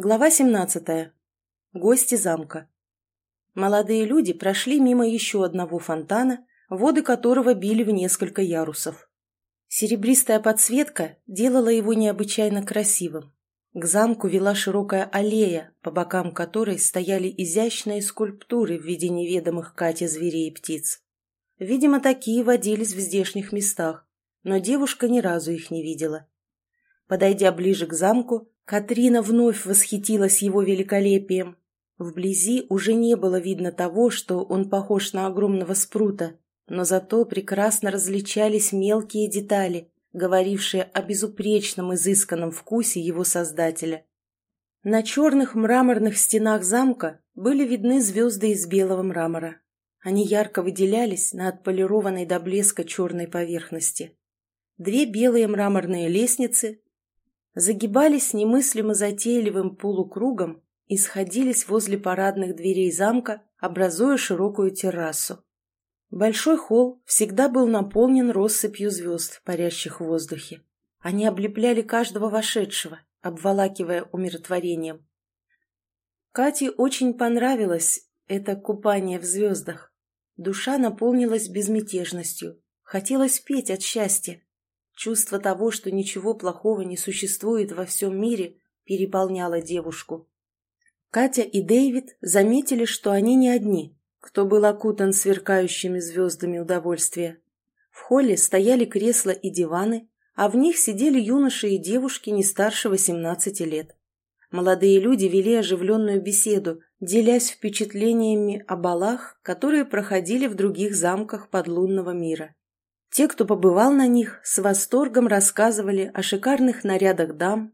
Глава 17. Гости замка. Молодые люди прошли мимо еще одного фонтана, воды которого били в несколько ярусов. Серебристая подсветка делала его необычайно красивым. К замку вела широкая аллея, по бокам которой стояли изящные скульптуры в виде неведомых Кате зверей и птиц. Видимо, такие водились в здешних местах, но девушка ни разу их не видела. Подойдя ближе к замку, Катрина вновь восхитилась его великолепием. Вблизи уже не было видно того, что он похож на огромного спрута, но зато прекрасно различались мелкие детали, говорившие о безупречном изысканном вкусе его создателя. На черных мраморных стенах замка были видны звезды из белого мрамора. Они ярко выделялись на отполированной до блеска черной поверхности. Две белые мраморные лестницы загибались немыслимо затейливым полукругом и сходились возле парадных дверей замка, образуя широкую террасу. Большой холл всегда был наполнен россыпью звезд, парящих в воздухе. Они облепляли каждого вошедшего, обволакивая умиротворением. Кате очень понравилось это купание в звездах. Душа наполнилась безмятежностью. Хотелось петь от счастья. Чувство того, что ничего плохого не существует во всем мире, переполняло девушку. Катя и Дэвид заметили, что они не одни, кто был окутан сверкающими звездами удовольствия. В холле стояли кресла и диваны, а в них сидели юноши и девушки не старше 18 лет. Молодые люди вели оживленную беседу, делясь впечатлениями о балах, которые проходили в других замках подлунного мира. Те, кто побывал на них, с восторгом рассказывали о шикарных нарядах дам,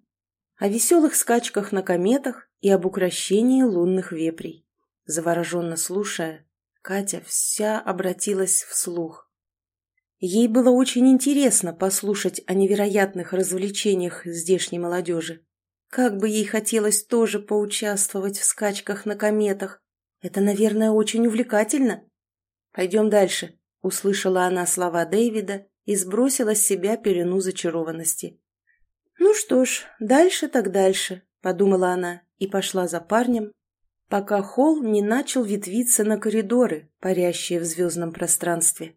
о веселых скачках на кометах и об украшении лунных вепрей. Завороженно слушая, Катя вся обратилась вслух. Ей было очень интересно послушать о невероятных развлечениях здешней молодежи. Как бы ей хотелось тоже поучаствовать в скачках на кометах. Это, наверное, очень увлекательно. Пойдем дальше, Услышала она слова Дэвида и сбросила с себя пелену зачарованности. «Ну что ж, дальше так дальше», — подумала она и пошла за парнем, пока холл не начал ветвиться на коридоры, парящие в звездном пространстве.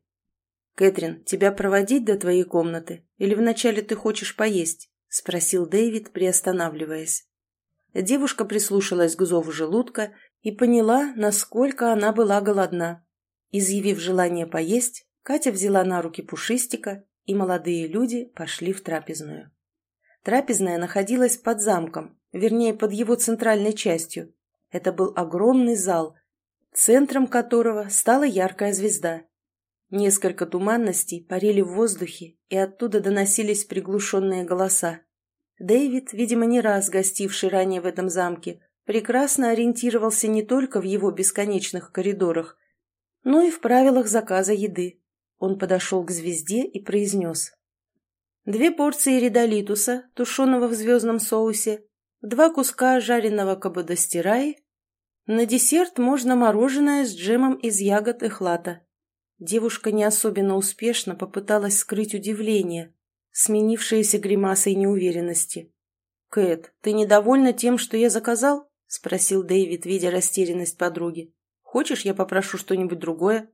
«Кэтрин, тебя проводить до твоей комнаты? Или вначале ты хочешь поесть?» — спросил Дэвид, приостанавливаясь. Девушка прислушалась к зову желудка и поняла, насколько она была голодна. Изъявив желание поесть, Катя взяла на руки Пушистика, и молодые люди пошли в трапезную. Трапезная находилась под замком, вернее, под его центральной частью. Это был огромный зал, центром которого стала яркая звезда. Несколько туманностей парили в воздухе, и оттуда доносились приглушенные голоса. Дэвид, видимо, не раз гостивший ранее в этом замке, прекрасно ориентировался не только в его бесконечных коридорах, но и в правилах заказа еды. Он подошел к звезде и произнес. Две порции редолитуса, тушеного в звездном соусе, два куска жареного кабадостирай. На десерт можно мороженое с джемом из ягод и хлата. Девушка не особенно успешно попыталась скрыть удивление, сменившееся гримасой неуверенности. «Кэт, ты недовольна тем, что я заказал?» — спросил Дэвид, видя растерянность подруги. Хочешь, я попрошу что-нибудь другое?»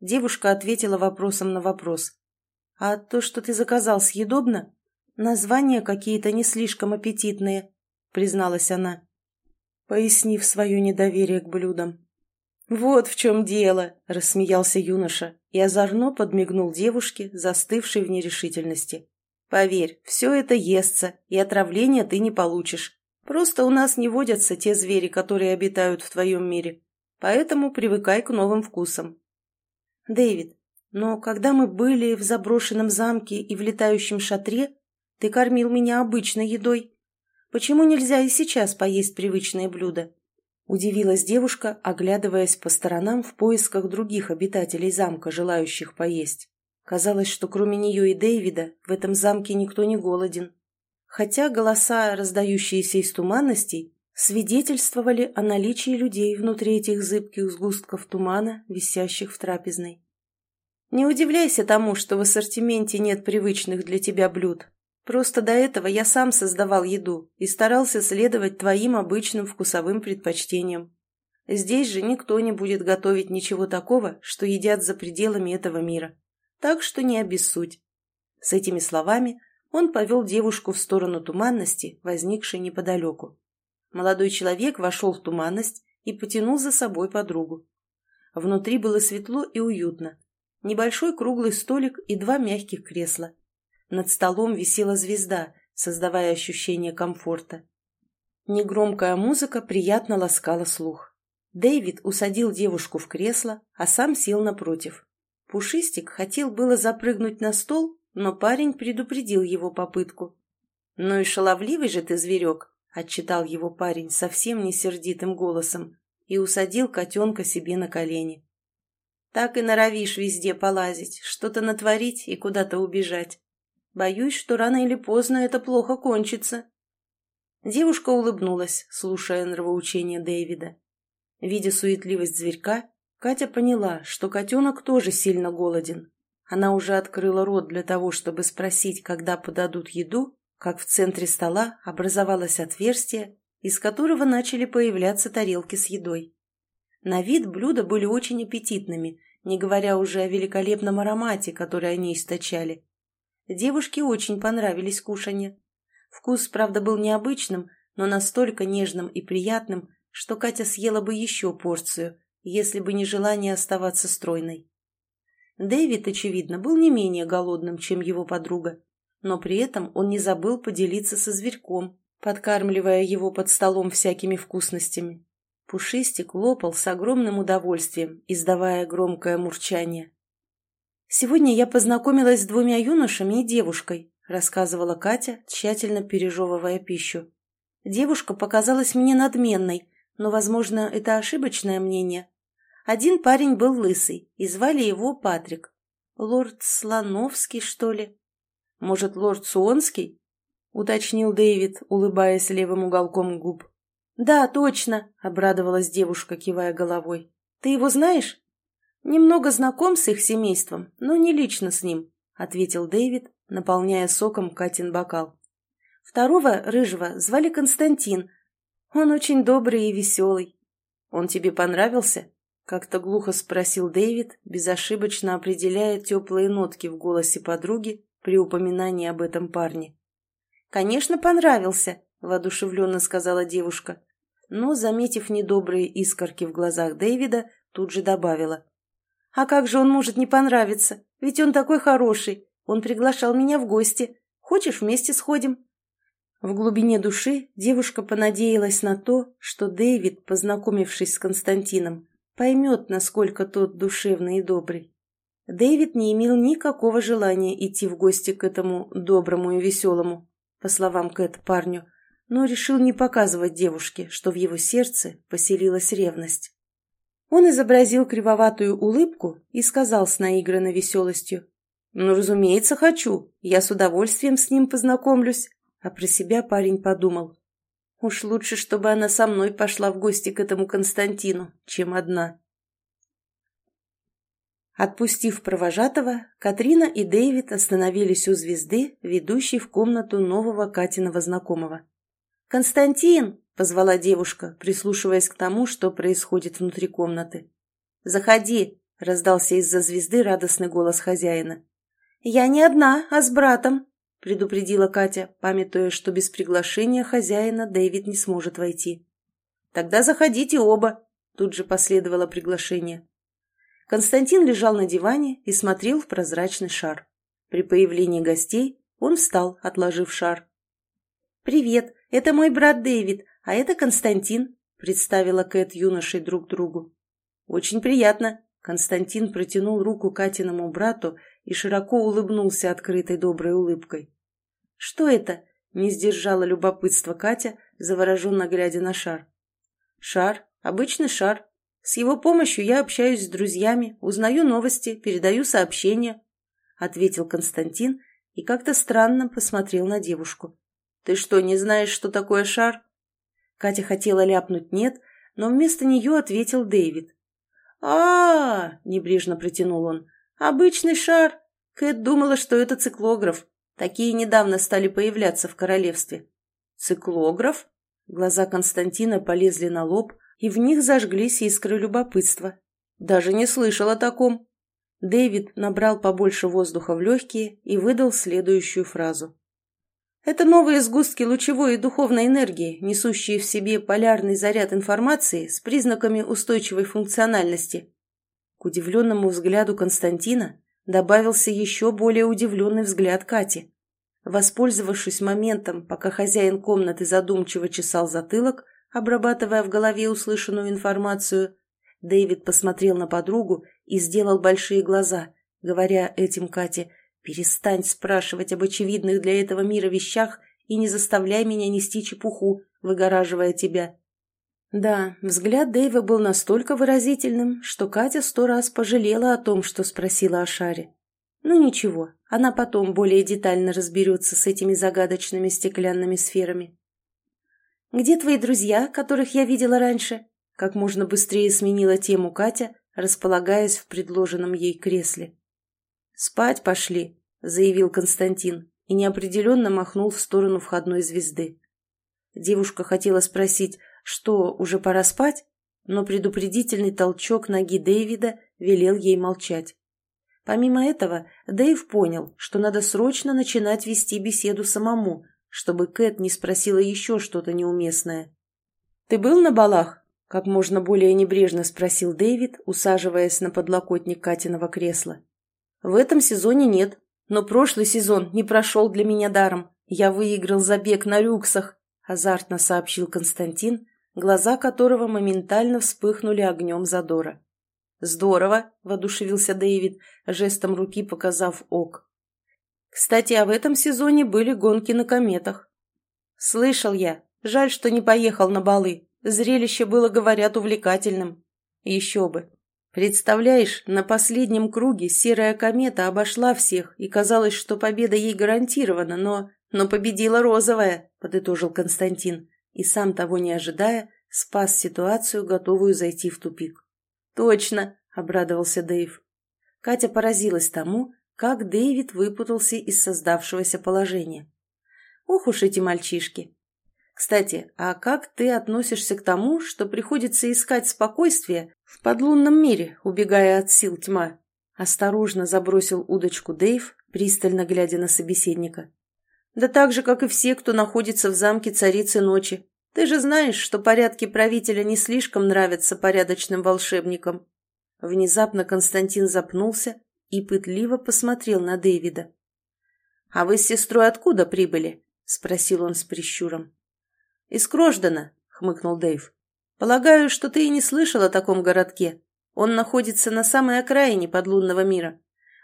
Девушка ответила вопросом на вопрос. «А то, что ты заказал, съедобно? Названия какие-то не слишком аппетитные», — призналась она, пояснив свое недоверие к блюдам. «Вот в чем дело!» — рассмеялся юноша и озорно подмигнул девушке, застывшей в нерешительности. «Поверь, все это естся, и отравления ты не получишь. Просто у нас не водятся те звери, которые обитают в твоем мире поэтому привыкай к новым вкусам. Дэвид, но когда мы были в заброшенном замке и в летающем шатре, ты кормил меня обычной едой. Почему нельзя и сейчас поесть привычные блюда? Удивилась девушка, оглядываясь по сторонам в поисках других обитателей замка, желающих поесть. Казалось, что кроме нее и Дэвида в этом замке никто не голоден. Хотя голоса, раздающиеся из туманностей, свидетельствовали о наличии людей внутри этих зыбких сгустков тумана, висящих в трапезной. Не удивляйся тому, что в ассортименте нет привычных для тебя блюд. Просто до этого я сам создавал еду и старался следовать твоим обычным вкусовым предпочтениям. Здесь же никто не будет готовить ничего такого, что едят за пределами этого мира. Так что не обессудь». С этими словами он повел девушку в сторону туманности, возникшей неподалеку. Молодой человек вошел в туманность и потянул за собой подругу. Внутри было светло и уютно. Небольшой круглый столик и два мягких кресла. Над столом висела звезда, создавая ощущение комфорта. Негромкая музыка приятно ласкала слух. Дэвид усадил девушку в кресло, а сам сел напротив. Пушистик хотел было запрыгнуть на стол, но парень предупредил его попытку. «Ну и шаловливый же ты зверек», — отчитал его парень совсем не сердитым голосом и усадил котенка себе на колени. «Так и норовишь везде полазить, что-то натворить и куда-то убежать. Боюсь, что рано или поздно это плохо кончится». Девушка улыбнулась, слушая нравоучение Дэвида. Видя суетливость зверька, Катя поняла, что котенок тоже сильно голоден. Она уже открыла рот для того, чтобы спросить, когда подадут еду, как в центре стола образовалось отверстие, из которого начали появляться тарелки с едой. На вид блюда были очень аппетитными, не говоря уже о великолепном аромате, который они источали. Девушке очень понравились кушанья. Вкус, правда, был необычным, но настолько нежным и приятным, что Катя съела бы еще порцию, если бы не желание оставаться стройной. Дэвид, очевидно, был не менее голодным, чем его подруга но при этом он не забыл поделиться со зверьком, подкармливая его под столом всякими вкусностями. Пушистик лопал с огромным удовольствием, издавая громкое мурчание. «Сегодня я познакомилась с двумя юношами и девушкой», рассказывала Катя, тщательно пережевывая пищу. «Девушка показалась мне надменной, но, возможно, это ошибочное мнение. Один парень был лысый, и звали его Патрик. Лорд Слоновский, что ли?» Может, лорд Суонский?» — уточнил Дэвид, улыбаясь левым уголком губ. «Да, точно», — обрадовалась девушка, кивая головой. «Ты его знаешь?» «Немного знаком с их семейством, но не лично с ним», — ответил Дэвид, наполняя соком Катин бокал. «Второго, рыжего, звали Константин. Он очень добрый и веселый». «Он тебе понравился?» — как-то глухо спросил Дэвид, безошибочно определяя теплые нотки в голосе подруги при упоминании об этом парне. «Конечно, понравился», — воодушевленно сказала девушка. Но, заметив недобрые искорки в глазах Дэвида, тут же добавила. «А как же он может не понравиться? Ведь он такой хороший. Он приглашал меня в гости. Хочешь, вместе сходим?» В глубине души девушка понадеялась на то, что Дэвид, познакомившись с Константином, поймет, насколько тот душевный и добрый. Дэвид не имел никакого желания идти в гости к этому доброму и веселому, по словам Кэт, парню, но решил не показывать девушке, что в его сердце поселилась ревность. Он изобразил кривоватую улыбку и сказал с наигранной веселостью. «Ну, разумеется, хочу. Я с удовольствием с ним познакомлюсь». А про себя парень подумал. «Уж лучше, чтобы она со мной пошла в гости к этому Константину, чем одна». Отпустив провожатого, Катрина и Дэвид остановились у звезды, ведущей в комнату нового Катиного знакомого. «Константин!» — позвала девушка, прислушиваясь к тому, что происходит внутри комнаты. «Заходи!» — раздался из-за звезды радостный голос хозяина. «Я не одна, а с братом!» — предупредила Катя, памятуя, что без приглашения хозяина Дэвид не сможет войти. «Тогда заходите оба!» — тут же последовало приглашение. Константин лежал на диване и смотрел в прозрачный шар. При появлении гостей он встал, отложив шар. «Привет, это мой брат Дэвид, а это Константин», представила Кэт юношей друг другу. «Очень приятно», Константин протянул руку Катиному брату и широко улыбнулся открытой доброй улыбкой. «Что это?» — не сдержала любопытство Катя, завороженно глядя на шар. «Шар, обычный шар», с его помощью я общаюсь с друзьями, узнаю новости, передаю сообщения», — ответил Константин и как-то странно посмотрел на девушку. «Ты что, не знаешь, что такое шар?» Катя хотела ляпнуть «нет», но вместо нее ответил Дэвид. а, -а, -а небрежно протянул он. «Обычный шар. Кэт думала, что это циклограф. Такие недавно стали появляться в королевстве. Циклограф? Глаза Константина полезли на лоб, и в них зажглись искры любопытства. Даже не слышал о таком. Дэвид набрал побольше воздуха в легкие и выдал следующую фразу. Это новые сгустки лучевой и духовной энергии, несущие в себе полярный заряд информации с признаками устойчивой функциональности. К удивленному взгляду Константина добавился еще более удивленный взгляд Кати. Воспользовавшись моментом, пока хозяин комнаты задумчиво чесал затылок, обрабатывая в голове услышанную информацию, Дэвид посмотрел на подругу и сделал большие глаза, говоря этим Кате «Перестань спрашивать об очевидных для этого мира вещах и не заставляй меня нести чепуху, выгораживая тебя». Да, взгляд Дэйва был настолько выразительным, что Катя сто раз пожалела о том, что спросила о шаре. Ну ничего, она потом более детально разберется с этими загадочными стеклянными сферами. «Где твои друзья, которых я видела раньше?» Как можно быстрее сменила тему Катя, располагаясь в предложенном ей кресле. «Спать пошли», — заявил Константин и неопределенно махнул в сторону входной звезды. Девушка хотела спросить, что, уже пора спать? Но предупредительный толчок ноги Дэвида велел ей молчать. Помимо этого, Дэйв понял, что надо срочно начинать вести беседу самому, чтобы Кэт не спросила еще что-то неуместное. «Ты был на балах?» – как можно более небрежно спросил Дэвид, усаживаясь на подлокотник Катиного кресла. В этом сезоне нет, но прошлый сезон не прошел для меня даром. Я выиграл забег на люксах, азартно сообщил Константин, глаза которого моментально вспыхнули огнем задора. «Здорово!» – воодушевился Дэвид, жестом руки показав ок. «Кстати, а в этом сезоне были гонки на кометах». «Слышал я. Жаль, что не поехал на балы. Зрелище было, говорят, увлекательным. Еще бы. Представляешь, на последнем круге серая комета обошла всех, и казалось, что победа ей гарантирована, но... Но победила розовая, подытожил Константин, и сам того не ожидая, спас ситуацию, готовую зайти в тупик. Точно, обрадовался Дэйв. Катя поразилась тому, как Дэвид выпутался из создавшегося положения. Ох уж эти мальчишки! Кстати, а как ты относишься к тому, что приходится искать спокойствие в подлунном мире, убегая от сил тьма? Осторожно забросил удочку Дэйв, пристально глядя на собеседника. Да так же, как и все, кто находится в замке царицы ночи. Ты же знаешь, что порядки правителя не слишком нравятся порядочным волшебникам. Внезапно Константин запнулся и пытливо посмотрел на Дэвида. «А вы с сестрой откуда прибыли?» — спросил он с прищуром. «Из Крождана», — хмыкнул Дэйв. «Полагаю, что ты и не слышал о таком городке. Он находится на самой окраине подлунного мира.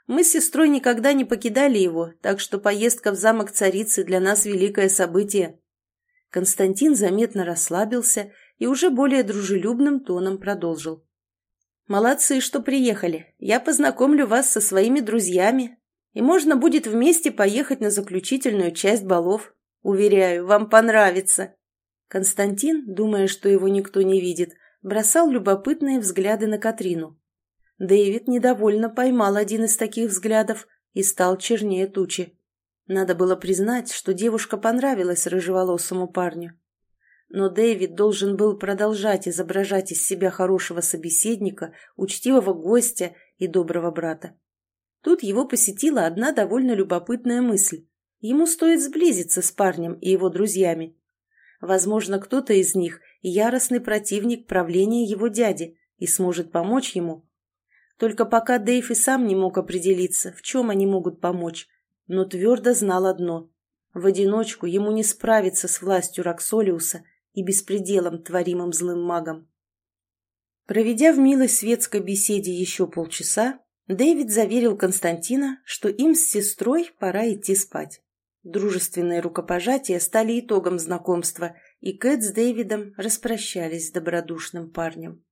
Мы с сестрой никогда не покидали его, так что поездка в замок царицы для нас великое событие». Константин заметно расслабился и уже более дружелюбным тоном продолжил. «Молодцы, что приехали. Я познакомлю вас со своими друзьями, и можно будет вместе поехать на заключительную часть балов. Уверяю, вам понравится». Константин, думая, что его никто не видит, бросал любопытные взгляды на Катрину. Дэвид недовольно поймал один из таких взглядов и стал чернее тучи. Надо было признать, что девушка понравилась рыжеволосому парню. Но Дэвид должен был продолжать изображать из себя хорошего собеседника, учтивого гостя и доброго брата. Тут его посетила одна довольно любопытная мысль. Ему стоит сблизиться с парнем и его друзьями. Возможно, кто-то из них яростный противник правления его дяди и сможет помочь ему. Только пока Дэйв и сам не мог определиться, в чем они могут помочь, но твердо знал одно – в одиночку ему не справиться с властью Роксолиуса и беспределом, творимым злым магом. Проведя в милой светской беседе еще полчаса, Дэвид заверил Константина, что им с сестрой пора идти спать. Дружественные рукопожатия стали итогом знакомства, и Кэт с Дэвидом распрощались с добродушным парнем.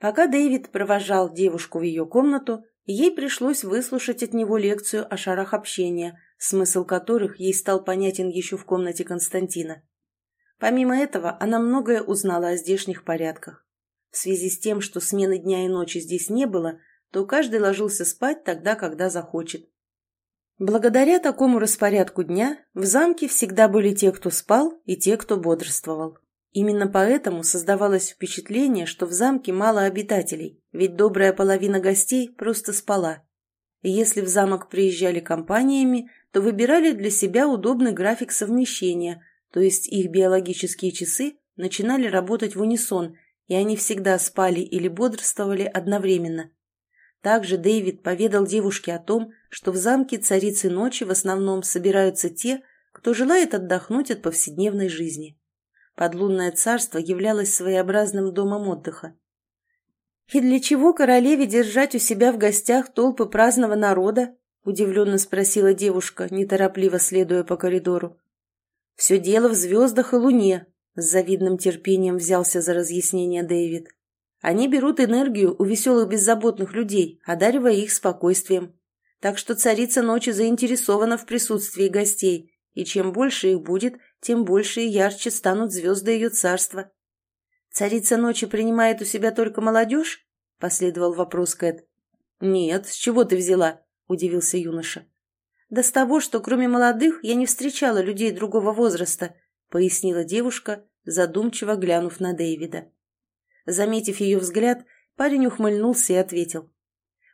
Пока Дэвид провожал девушку в ее комнату, ей пришлось выслушать от него лекцию о шарах общения, смысл которых ей стал понятен еще в комнате Константина. Помимо этого, она многое узнала о здешних порядках. В связи с тем, что смены дня и ночи здесь не было, то каждый ложился спать тогда, когда захочет. Благодаря такому распорядку дня в замке всегда были те, кто спал, и те, кто бодрствовал. Именно поэтому создавалось впечатление, что в замке мало обитателей, ведь добрая половина гостей просто спала. Если в замок приезжали компаниями, то выбирали для себя удобный график совмещения, то есть их биологические часы начинали работать в унисон, и они всегда спали или бодрствовали одновременно. Также Дэвид поведал девушке о том, что в замке царицы ночи в основном собираются те, кто желает отдохнуть от повседневной жизни. Подлунное царство являлось своеобразным домом отдыха. «И для чего королеве держать у себя в гостях толпы праздного народа?» – удивленно спросила девушка, неторопливо следуя по коридору. «Все дело в звездах и луне», – с завидным терпением взялся за разъяснение Дэвид. Они берут энергию у веселых беззаботных людей, одаривая их спокойствием. Так что царица ночи заинтересована в присутствии гостей, и чем больше их будет, тем больше и ярче станут звезды ее царства. «Царица ночи принимает у себя только молодежь?» – последовал вопрос Кэт. «Нет, с чего ты взяла?» – удивился юноша. «Да с того, что кроме молодых я не встречала людей другого возраста», – пояснила девушка, задумчиво глянув на Дэвида. Заметив ее взгляд, парень ухмыльнулся и ответил.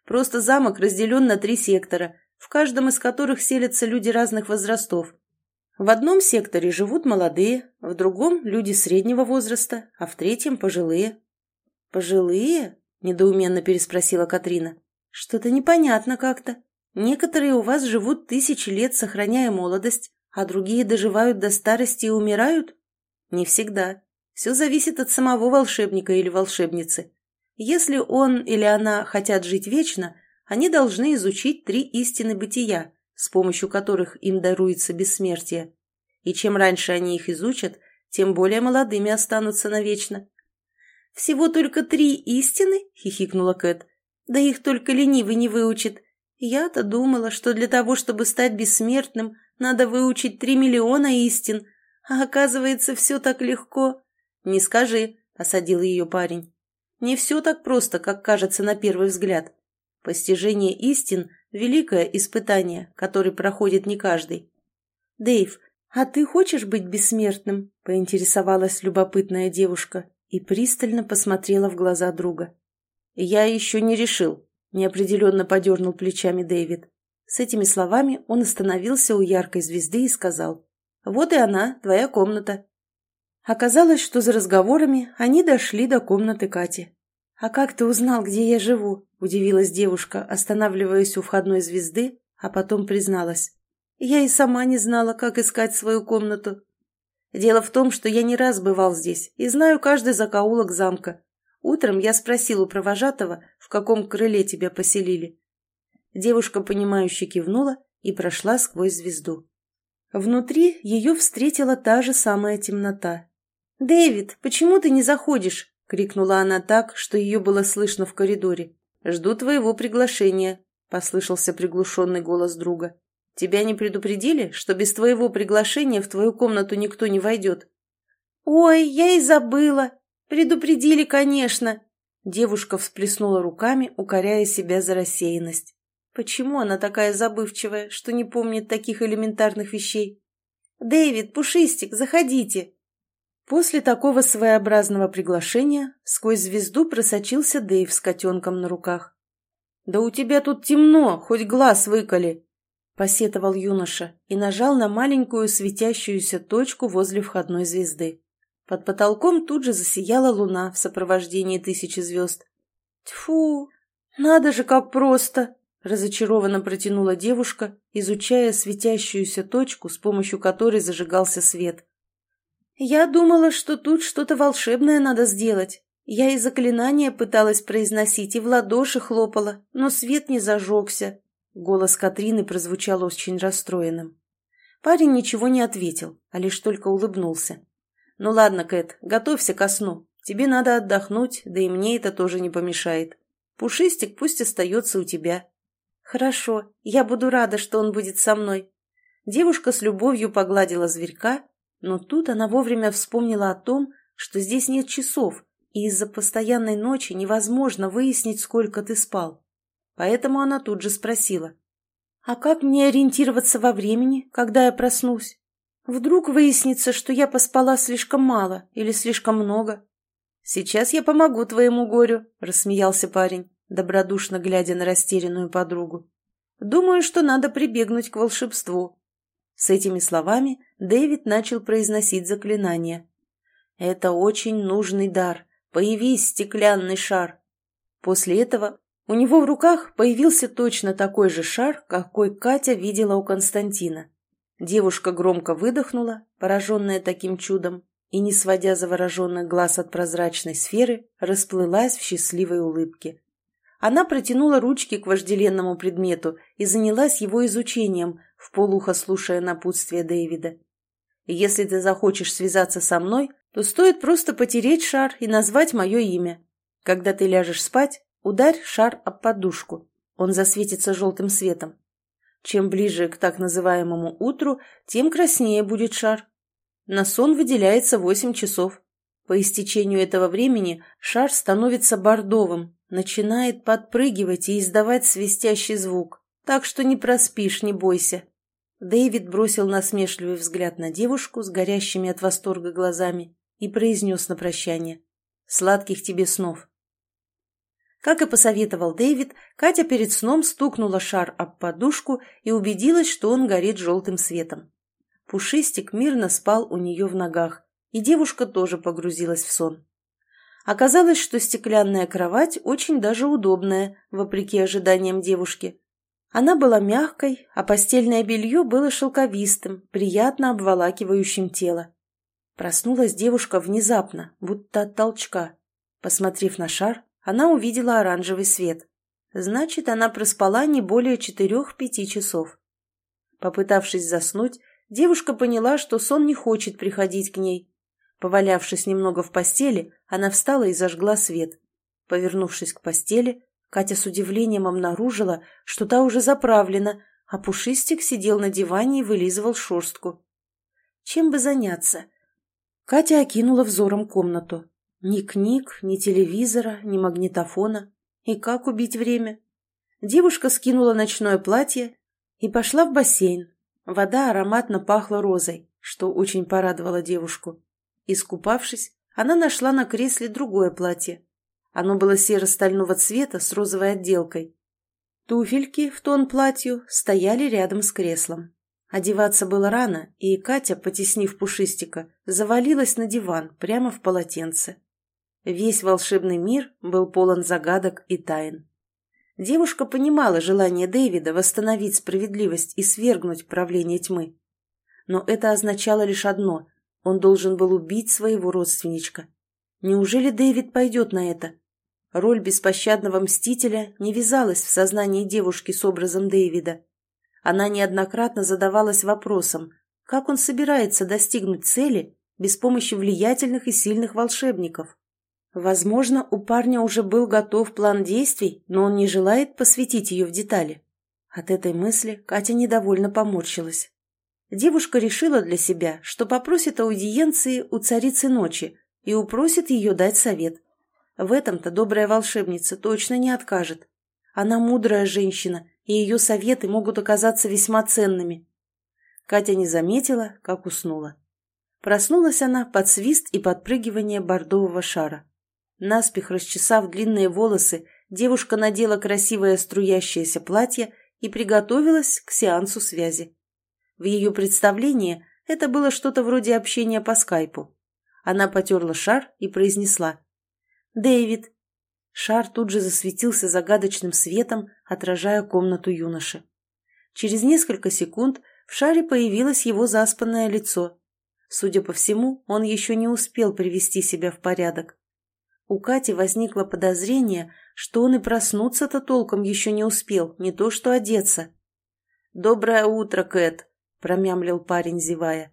«Просто замок разделен на три сектора, в каждом из которых селятся люди разных возрастов. В одном секторе живут молодые, в другом – люди среднего возраста, а в третьем – пожилые». «Пожилые?» – недоуменно переспросила Катрина. «Что-то непонятно как-то. Некоторые у вас живут тысячи лет, сохраняя молодость, а другие доживают до старости и умирают?» «Не всегда. Все зависит от самого волшебника или волшебницы. Если он или она хотят жить вечно, они должны изучить три истины бытия, с помощью которых им даруется бессмертие. И чем раньше они их изучат, тем более молодыми останутся навечно. «Всего только три истины?» — хихикнула Кэт. «Да их только ленивый не выучит. Я-то думала, что для того, чтобы стать бессмертным, надо выучить три миллиона истин, а оказывается, все так легко». «Не скажи», — осадил ее парень. «Не все так просто, как кажется на первый взгляд. Постижение истин — великое испытание, которое проходит не каждый». «Дэйв, а ты хочешь быть бессмертным?» — поинтересовалась любопытная девушка и пристально посмотрела в глаза друга. «Я еще не решил», — неопределенно подернул плечами Дэвид. С этими словами он остановился у яркой звезды и сказал, «Вот и она, твоя комната. Оказалось, что за разговорами они дошли до комнаты Кати. «А как ты узнал, где я живу?» – удивилась девушка, останавливаясь у входной звезды, а потом призналась. «Я и сама не знала, как искать свою комнату. Дело в том, что я не раз бывал здесь и знаю каждый закоулок замка. Утром я спросил у провожатого, в каком крыле тебя поселили». Девушка, понимающе кивнула и прошла сквозь звезду. Внутри ее встретила та же самая темнота, «Дэвид, почему ты не заходишь?» — крикнула она так, что ее было слышно в коридоре. «Жду твоего приглашения», — послышался приглушенный голос друга. «Тебя не предупредили, что без твоего приглашения в твою комнату никто не войдет?» «Ой, я и забыла. Предупредили, конечно». Девушка всплеснула руками, укоряя себя за рассеянность. Почему она такая забывчивая, что не помнит таких элементарных вещей? «Дэвид, Пушистик, заходите!» После такого своеобразного приглашения сквозь звезду просочился Дэйв с котенком на руках. «Да у тебя тут темно, хоть глаз выколи!» — посетовал юноша и нажал на маленькую светящуюся точку возле входной звезды. Под потолком тут же засияла луна в сопровождении тысячи звезд. «Тьфу! Надо же, как просто!» — разочарованно протянула девушка, изучая светящуюся точку, с помощью которой зажигался свет. «Я думала, что тут что-то волшебное надо сделать. Я и заклинания пыталась произносить, и в ладоши хлопала, но свет не зажегся». Голос Катрины прозвучал очень расстроенным. Парень ничего не ответил, а лишь только улыбнулся. «Ну ладно, Кэт, готовься ко сну. Тебе надо отдохнуть, да и мне это тоже не помешает. Пушистик пусть остается у тебя». «Хорошо, я буду рада, что он будет со мной». Девушка с любовью погладила зверька но тут она вовремя вспомнила о том, что здесь нет часов, и из-за постоянной ночи невозможно выяснить, сколько ты спал. Поэтому она тут же спросила. А как мне ориентироваться во времени, когда я проснусь? Вдруг выяснится, что я поспала слишком мало или слишком много? Сейчас я помогу твоему горю, рассмеялся парень, добродушно глядя на растерянную подругу. Думаю, что надо прибегнуть к волшебству. С этими словами Дэвид начал произносить заклинание. Это очень нужный дар. Появись, стеклянный шар. После этого у него в руках появился точно такой же шар, какой Катя видела у Константина. Девушка громко выдохнула, пораженная таким чудом, и, не сводя завороженных глаз от прозрачной сферы, расплылась в счастливой улыбке. Она протянула ручки к вожделенному предмету и занялась его изучением, в полухо слушая напутствие Дэвида. «Если ты захочешь связаться со мной, то стоит просто потереть шар и назвать мое имя. Когда ты ляжешь спать, Ударь шар об подушку. Он засветится желтым светом. Чем ближе к так называемому утру, тем краснее будет шар. На сон выделяется 8 часов. По истечению этого времени шар становится бордовым, начинает подпрыгивать и издавать свистящий звук. Так что не проспишь, не бойся. Дэвид бросил насмешливый взгляд на девушку с горящими от восторга глазами и произнес на прощание. «Сладких тебе снов!» Как и посоветовал Дэвид, Катя перед сном стукнула шар об подушку и убедилась, что он горит желтым светом. Пушистик мирно спал у нее в ногах, и девушка тоже погрузилась в сон. Оказалось, что стеклянная кровать очень даже удобная, вопреки ожиданиям девушки. Она была мягкой, а постельное белье было шелковистым, приятно обволакивающим тело. Проснулась девушка внезапно, будто от толчка. Посмотрев на шар, она увидела оранжевый свет. Значит, она проспала не более четырех-пяти часов. Попытавшись заснуть, девушка поняла, что сон не хочет приходить к ней. Повалявшись немного в постели, она встала и зажгла свет. Повернувшись к постели, Катя с удивлением обнаружила, что та уже заправлена, а Пушистик сидел на диване и вылизывал шерстку. Чем бы заняться? Катя окинула взором комнату. Ни книг, ни телевизора, ни магнитофона. И как убить время? Девушка скинула ночное платье и пошла в бассейн. Вода ароматно пахла розой, что очень порадовало девушку. Искупавшись, она нашла на кресле другое платье. Оно было серо-стального цвета с розовой отделкой. Туфельки в тон платью стояли рядом с креслом. Одеваться было рано, и Катя, потеснив пушистика, завалилась на диван прямо в полотенце. Весь волшебный мир был полон загадок и тайн. Девушка понимала желание Дэвида восстановить справедливость и свергнуть правление тьмы. Но это означало лишь одно – он должен был убить своего родственничка. Неужели Дэвид пойдет на это? Роль беспощадного мстителя не вязалась в сознании девушки с образом Дэвида. Она неоднократно задавалась вопросом, как он собирается достигнуть цели без помощи влиятельных и сильных волшебников. Возможно, у парня уже был готов план действий, но он не желает посвятить ее в детали. От этой мысли Катя недовольно поморщилась. Девушка решила для себя, что попросит аудиенции у царицы ночи и упросит ее дать совет. В этом-то добрая волшебница точно не откажет. Она мудрая женщина, и ее советы могут оказаться весьма ценными. Катя не заметила, как уснула. Проснулась она под свист и подпрыгивание бордового шара. Наспех расчесав длинные волосы, девушка надела красивое струящееся платье и приготовилась к сеансу связи. В ее представлении это было что-то вроде общения по скайпу. Она потерла шар и произнесла «Дэвид». Шар тут же засветился загадочным светом, отражая комнату юноши. Через несколько секунд в шаре появилось его заспанное лицо. Судя по всему, он еще не успел привести себя в порядок. У Кати возникло подозрение, что он и проснуться-то толком еще не успел, не то что одеться. «Доброе утро, Кэт!» – промямлил парень, зевая.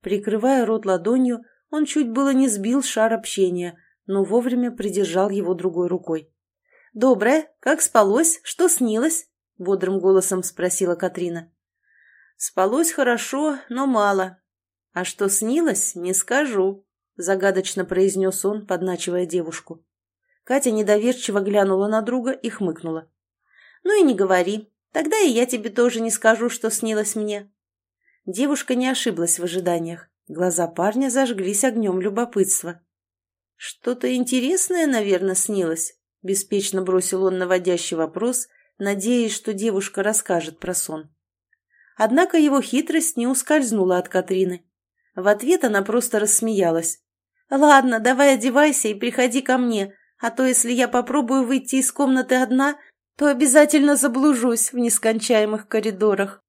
Прикрывая рот ладонью, он чуть было не сбил шар общения, но вовремя придержал его другой рукой. «Доброе! Как спалось? Что снилось?» – бодрым голосом спросила Катрина. «Спалось хорошо, но мало. А что снилось, не скажу», — загадочно произнес он, подначивая девушку. Катя недоверчиво глянула на друга и хмыкнула. «Ну и не говори. Тогда и я тебе тоже не скажу, что снилось мне». Девушка не ошиблась в ожиданиях. Глаза парня зажглись огнем любопытства. «Что-то интересное, наверное, снилось», — беспечно бросил он наводящий вопрос, надеясь, что девушка расскажет про сон. Однако его хитрость не ускользнула от Катрины. В ответ она просто рассмеялась. «Ладно, давай одевайся и приходи ко мне, а то если я попробую выйти из комнаты одна, то обязательно заблужусь в нескончаемых коридорах».